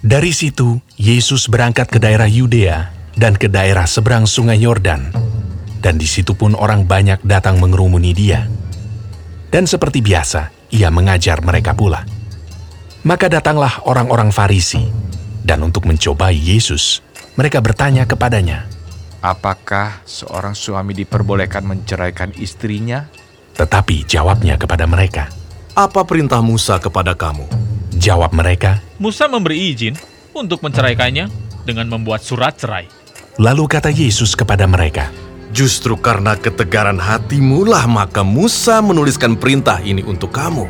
Dari situ, Yesus berangkat ke daerah Yudea dan ke daerah seberang sungai Yordan. Dan di situ pun orang banyak datang mengerumuni dia. Dan seperti biasa, ia mengajar mereka pula. Maka datanglah orang-orang Farisi, dan untuk mencobai Yesus, mereka bertanya kepadanya, Apakah seorang suami diperbolehkan menceraikan istrinya? Tetapi jawabnya kepada mereka, Apa perintah Musa kepada kamu? Jawab mereka, Musa memberi izin untuk menceraikannya dengan membuat surat cerai. lalu kata Yesus kepada mereka, Justru karena ketegaran hatimu lah maka Musa menuliskan perintah ini untuk kamu.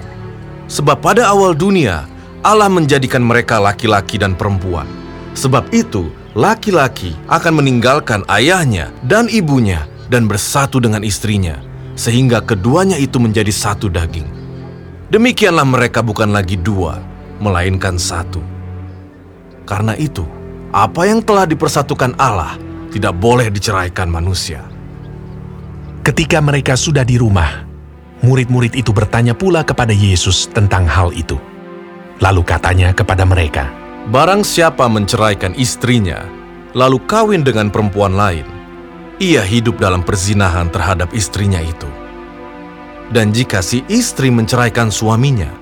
Sebab pada awal dunia, Allah menjadikan mereka laki-laki dan perempuan. Sebab itu, laki-laki akan meninggalkan ayahnya dan ibunya dan bersatu dengan istrinya, sehingga keduanya itu menjadi satu daging. Demikianlah mereka bukan lagi dua, melainkan satu. Karena itu, apa yang telah dipersatukan Allah tidak boleh diceraikan manusia. Ketika mereka sudah di rumah, murid-murid itu bertanya pula kepada Yesus tentang hal itu. Lalu katanya kepada mereka, Barang siapa menceraikan istrinya, lalu kawin dengan perempuan lain, ia hidup dalam perzinahan terhadap istrinya itu. Dan jika si istri menceraikan suaminya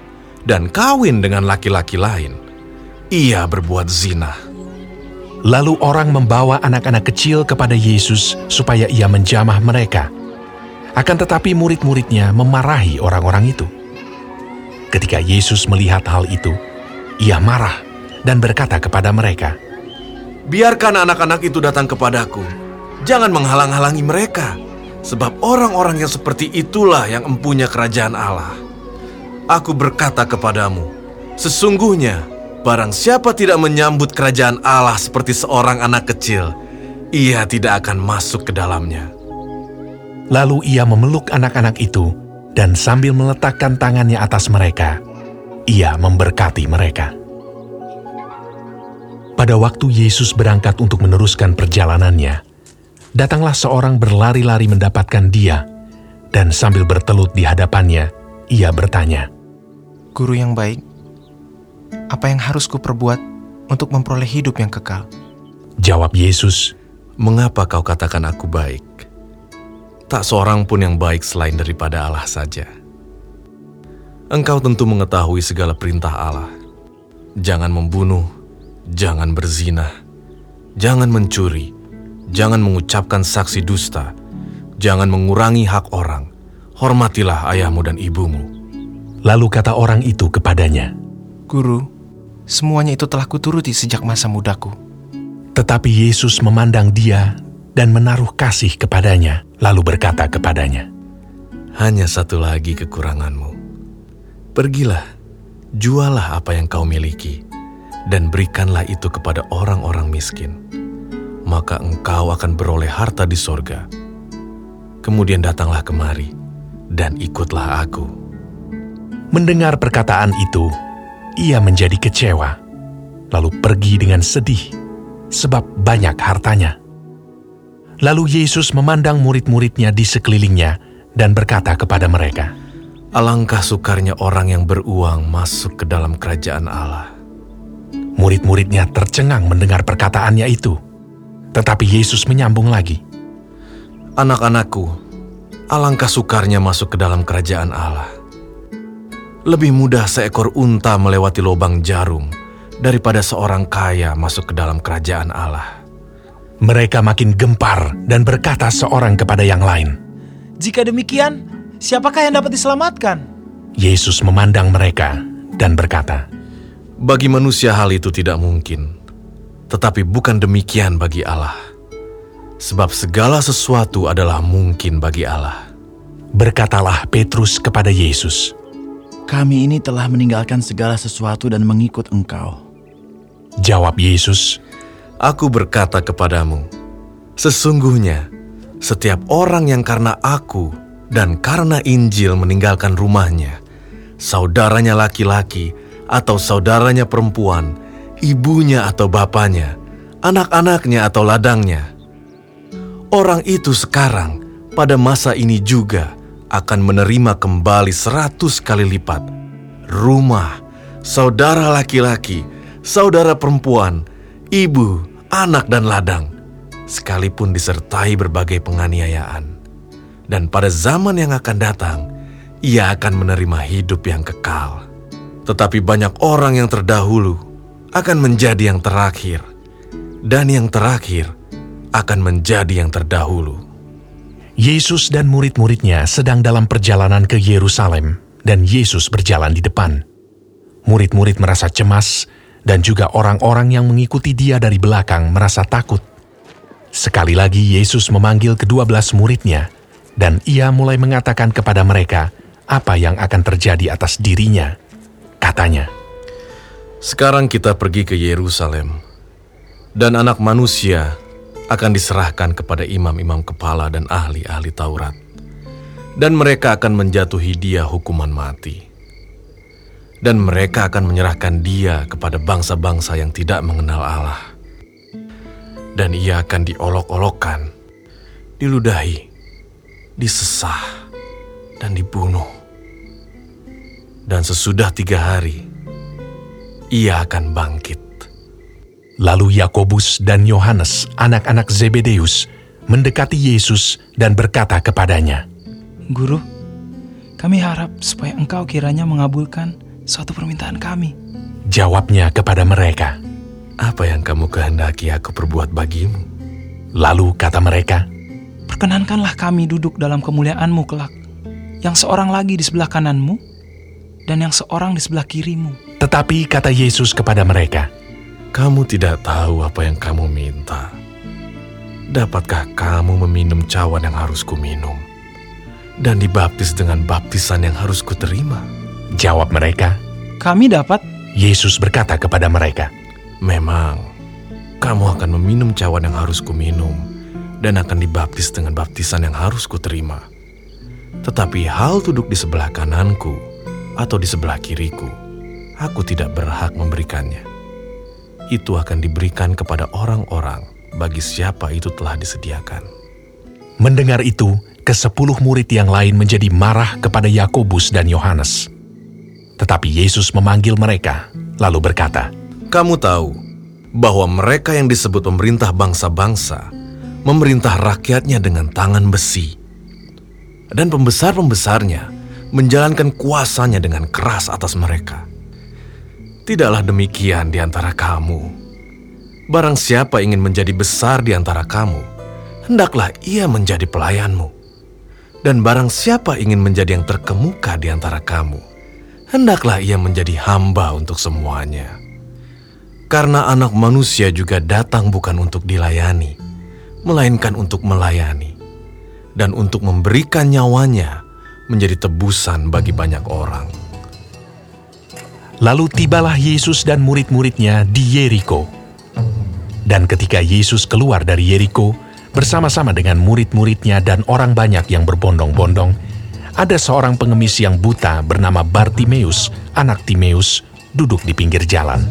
dan kawin dengan laki-laki lain, ia berbuat zina. Lalu orang membawa anak-anak kecil kepada Yesus supaya ia menjamah mereka. Akan tetapi murid-muridnya memarahi orang-orang itu. Ketika Yesus melihat hal itu, ia marah dan berkata kepada mereka, Biarkan anak-anak itu datang kepadaku. Jangan menghalang-halangi mereka, sebab orang-orang yang seperti itulah yang empunya kerajaan Allah. Aku berkata kepadamu, sesungguhnya barang siapa tidak menyambut kerajaan Allah seperti seorang anak kecil, ia tidak akan masuk ke dalamnya. Lalu ia memeluk anak-anak itu dan sambil meletakkan tangannya atas mereka, ia memberkati mereka. Pada waktu Yesus berangkat untuk meneruskan perjalanannya, datanglah seorang berlari-lari mendapatkan dia, dan sambil bertelut di hadapannya, ia bertanya, Guru yang baik, apa yang harus kuperbuat untuk memperoleh hidup yang kekal? Jawab Yesus, Mengapa kau katakan aku baik? Tak seorang pun yang baik selain daripada Allah saja. Engkau tentu mengetahui segala perintah Allah. Jangan membunuh, jangan berzina, jangan mencuri, jangan mengucapkan saksi dusta, jangan mengurangi hak orang, hormatilah ayahmu dan ibumu. Lalu kata orang itu kepadanya, Guru, semuanya itu telah kuturuti sejak masa mudaku. Tetapi Yesus memandang dia dan menaruh kasih kepadanya, lalu berkata kepadanya, Hanya satu lagi kekuranganmu. Pergilah, jualah apa yang kau miliki, dan berikanlah itu kepada orang-orang miskin. Maka engkau akan beroleh harta di sorga. Kemudian datanglah kemari, dan ikutlah aku. Mendengar perkataan itu, ia menjadi kecewa, lalu pergi dengan sedih, sebab banyak hartanya. Lalu Yesus memandang murid-muridnya di sekelilingnya dan berkata kepada mereka, Alangkah sukarnya orang yang beruang masuk ke dalam kerajaan Allah. Murid-muridnya tercengang mendengar perkataannya itu. Tetapi Yesus menyambung lagi, Anak-anakku, alangkah sukarnya masuk ke dalam kerajaan Allah. Lebih mudah seekor unta melewati lubang jarum daripada seorang kaya masuk ke dalam kerajaan Allah. Mereka makin gempar dan berkata seorang kepada yang lain. Jika demikian, siapakah yang dapat diselamatkan? Yesus memandang mereka dan berkata, Bagi manusia hal itu tidak mungkin, tetapi bukan demikian bagi Allah. Sebab segala sesuatu adalah mungkin bagi Allah. Berkatalah Petrus kepada Yesus, Kami ini telah meninggalkan segala sesuatu dan mengikut engkau. Jawab Yesus, Aku berkata kepadamu, sesungguhnya setiap orang yang karena aku dan karena Injil meninggalkan rumahnya, saudaranya laki-laki atau saudaranya perempuan, ibunya atau bapaknya, anak-anaknya atau ladangnya, orang itu sekarang pada masa ini juga akan menerima kembali seratus kali lipat rumah, saudara laki-laki, saudara perempuan, ibu, anak dan ladang, sekalipun disertai berbagai penganiayaan. Dan pada zaman yang akan datang, ia akan menerima hidup yang kekal. Tetapi banyak orang yang terdahulu akan menjadi yang terakhir, dan yang terakhir akan menjadi yang terdahulu. Yesus dan murid-muridnya sedang dalam perjalanan ke Yerusalem, dan Yesus berjalan di depan. Murid-murid merasa cemas, dan juga orang-orang yang mengikuti dia dari belakang merasa takut. Sekali lagi Yesus memanggil kedua belas muridnya, dan ia mulai mengatakan kepada mereka apa yang akan terjadi atas dirinya. Katanya, Sekarang kita pergi ke Yerusalem, dan anak manusia akan diserahkan kepada imam-imam kepala dan ahli-ahli Taurat, dan mereka akan menjatuhi dia hukuman mati. Dan mereka akan menyerahkan dia kepada bangsa-bangsa yang tidak mengenal Allah. Dan ia akan diolok-olokkan, diludahi, disesah, dan dibunuh. Dan sesudah tiga hari, ia akan bangkit. Lalu Yakobus dan Yohanes, anak-anak Zebedeus, mendekati Yesus dan berkata kepadanya, Guru, kami harap supaya engkau kiranya mengabulkan suatu permintaan kami. Jawabnya kepada mereka. Apa yang kamu kehendaki aku perbuat bagimu? Lalu kata mereka, Perkenankanlah kami duduk dalam kemuliaanmu kelak, yang seorang lagi di sebelah kananmu, dan yang seorang di sebelah kirimu. tetapi kata Yesus kepada mereka, Kamu tidak tahu apa yang kamu minta. Dapatkah kamu meminum cawan yang harus kuminum? Dan dibaptis dengan baptisan yang harus kuterima? Jawab mereka, Kami dapat Yesus berkata kepada mereka, Memang, kamu akan meminum cawan yang harus kuminum dan akan dibaptis dengan baptisan yang harus kuterima. Tetapi hal duduk di sebelah kananku atau di sebelah kiriku, aku tidak berhak memberikannya. Itu akan diberikan kepada orang-orang bagi siapa itu telah disediakan. Mendengar itu, kesepuluh murid yang lain menjadi marah kepada Yakobus dan Yohanes. Tetapi Yesus memanggil mereka, lalu berkata, Kamu tahu bahwa mereka yang disebut pemerintah bangsa-bangsa memerintah rakyatnya dengan tangan besi. Dan pembesar-pembesarnya menjalankan kuasanya dengan keras atas mereka. Tidaklah demikian di antara kamu. Barang siapa ingin menjadi besar di antara kamu, hendaklah ia menjadi pelayanmu. Dan barang siapa ingin menjadi yang terkemuka di antara kamu, hendaklah ia menjadi hamba untuk semuanya. Karena anak manusia juga datang bukan untuk dilayani, melainkan untuk melayani, dan untuk memberikan nyawanya menjadi tebusan bagi banyak orang. Lalu tibalah Yesus dan murid-muridnya di Yeriko. Dan ketika Yesus keluar dari Yeriko, bersama-sama dengan murid-muridnya dan orang banyak yang berbondong-bondong, ada seorang pengemis yang buta bernama Bartimeus, anak Timeus, duduk di pinggir jalan.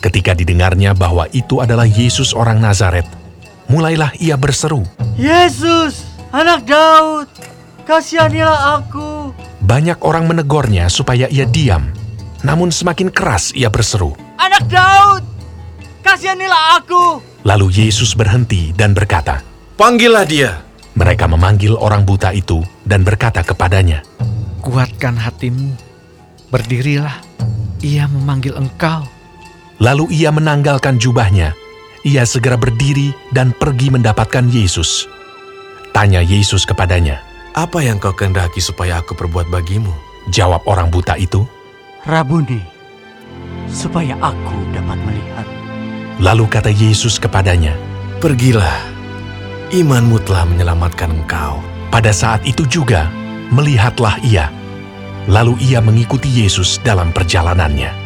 Ketika didengarnya bahwa itu adalah Yesus orang Nazaret, mulailah ia berseru. Yesus, anak Daud, kasihanilah aku. Banyak orang menegurnya supaya ia diam, namun semakin keras ia berseru. Anak Daud, kasihanilah aku. Lalu Yesus berhenti dan berkata, Panggillah dia. Mereka memanggil orang buta itu dan berkata kepadanya, Kuatkan hatimu, berdirilah, ia memanggil engkau. Lalu ia menanggalkan jubahnya. Ia segera berdiri dan pergi mendapatkan Yesus. Tanya Yesus kepadanya, Apa yang kau kehendaki supaya aku perbuat bagimu? jawab orang buta itu. Rabuni, supaya aku dapat melihat. Lalu kata Yesus kepadanya, Pergilah, imanmu telah menyelamatkan engkau. pada saat itu juga, melihatlah ia. Lalu ia mengikuti Yesus dalam perjalanannya.